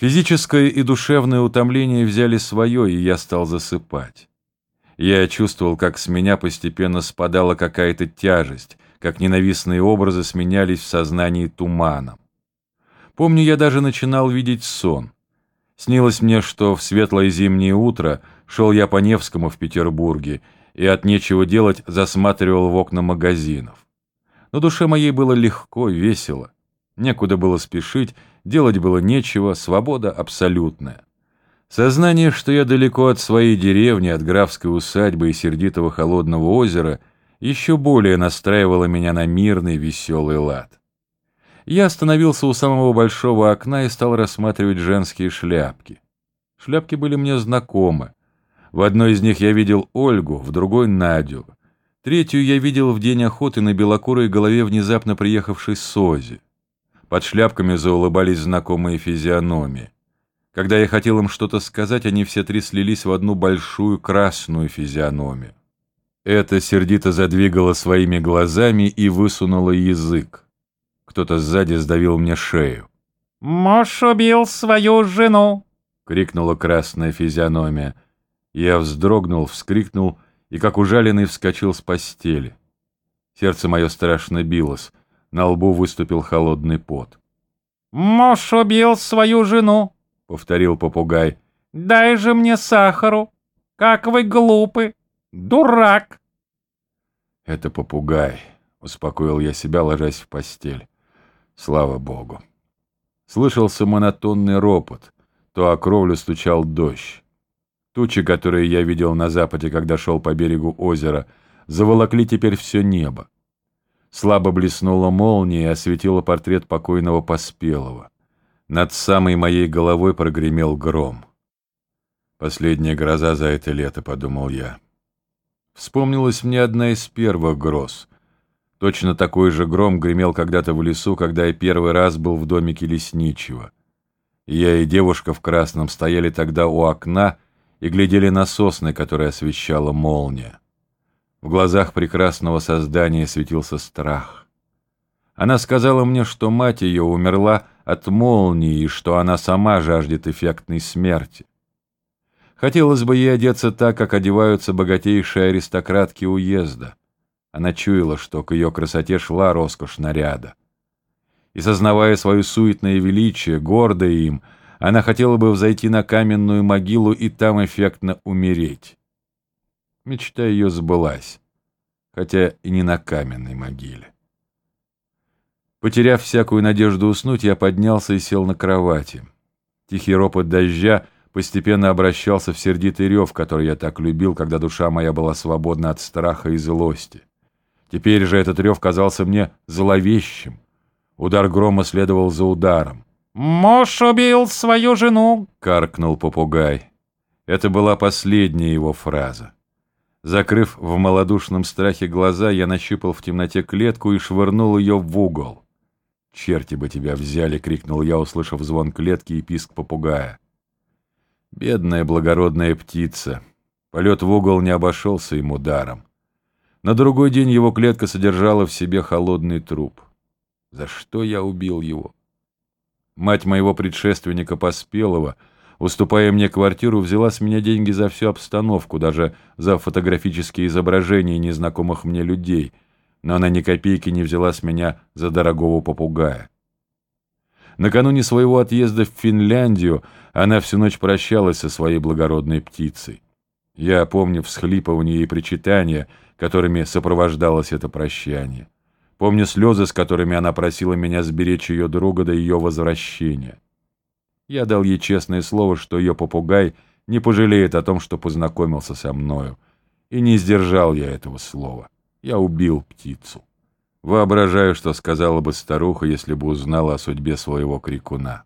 Физическое и душевное утомление взяли свое, и я стал засыпать. Я чувствовал, как с меня постепенно спадала какая-то тяжесть, как ненавистные образы сменялись в сознании туманом. Помню, я даже начинал видеть сон. Снилось мне, что в светлое зимнее утро шел я по Невскому в Петербурге и от нечего делать засматривал в окна магазинов. Но душе моей было легко, весело. Некуда было спешить, делать было нечего, свобода абсолютная. Сознание, что я далеко от своей деревни, от графской усадьбы и сердитого холодного озера, еще более настраивало меня на мирный веселый лад. Я остановился у самого большого окна и стал рассматривать женские шляпки. Шляпки были мне знакомы. В одной из них я видел Ольгу, в другой — Надю. Третью я видел в день охоты на белокурой голове внезапно приехавшей Сози. Под шляпками заулыбались знакомые физиономии. Когда я хотел им что-то сказать, они все три слились в одну большую красную физиономию. Это сердито задвигало своими глазами и высунуло язык. Кто-то сзади сдавил мне шею. «Муж убил свою жену!» — крикнула красная физиономия. Я вздрогнул, вскрикнул и, как ужаленный, вскочил с постели. Сердце мое страшно билось. На лбу выступил холодный пот. «Муж убил свою жену», — повторил попугай. «Дай же мне сахару! Как вы глупы! Дурак!» «Это попугай», — успокоил я себя, ложась в постель. Слава богу. Слышался монотонный ропот. То о кровлю стучал дождь. Тучи, которые я видел на западе, когда шел по берегу озера, заволокли теперь все небо. Слабо блеснула молния и осветила портрет покойного Поспелого. Над самой моей головой прогремел гром. Последняя гроза за это лето, подумал я. Вспомнилась мне одна из первых гроз. Точно такой же гром гремел когда-то в лесу, когда я первый раз был в домике лесничего. Я и девушка в красном стояли тогда у окна и глядели на сосны, которые освещала молния. В глазах прекрасного создания светился страх. Она сказала мне, что мать ее умерла от молнии и что она сама жаждет эффектной смерти. Хотелось бы ей одеться так, как одеваются богатейшие аристократки уезда. Она чуяла, что к ее красоте шла роскошь наряда. И, сознавая свое суетное величие, гордая им, она хотела бы взойти на каменную могилу и там эффектно умереть. Мечта ее сбылась, хотя и не на каменной могиле. Потеряв всякую надежду уснуть, я поднялся и сел на кровати. Тихий ропот дождя постепенно обращался в сердитый рев, который я так любил, когда душа моя была свободна от страха и злости. Теперь же этот рев казался мне зловещим. Удар грома следовал за ударом. «Муж убил свою жену!» — каркнул попугай. Это была последняя его фраза. Закрыв в малодушном страхе глаза, я нащупал в темноте клетку и швырнул ее в угол. «Черти бы тебя взяли!» — крикнул я, услышав звон клетки и писк попугая. Бедная благородная птица. Полет в угол не обошелся ему даром. На другой день его клетка содержала в себе холодный труп. За что я убил его? Мать моего предшественника Поспелого — уступая мне квартиру, взяла с меня деньги за всю обстановку, даже за фотографические изображения незнакомых мне людей, но она ни копейки не взяла с меня за дорогого попугая. Накануне своего отъезда в Финляндию она всю ночь прощалась со своей благородной птицей. Я помню всхлипывание и причитания, которыми сопровождалось это прощание. Помню слезы, с которыми она просила меня сберечь ее друга до ее возвращения. Я дал ей честное слово, что ее попугай не пожалеет о том, что познакомился со мною. И не сдержал я этого слова. Я убил птицу. Воображаю, что сказала бы старуха, если бы узнала о судьбе своего крикуна.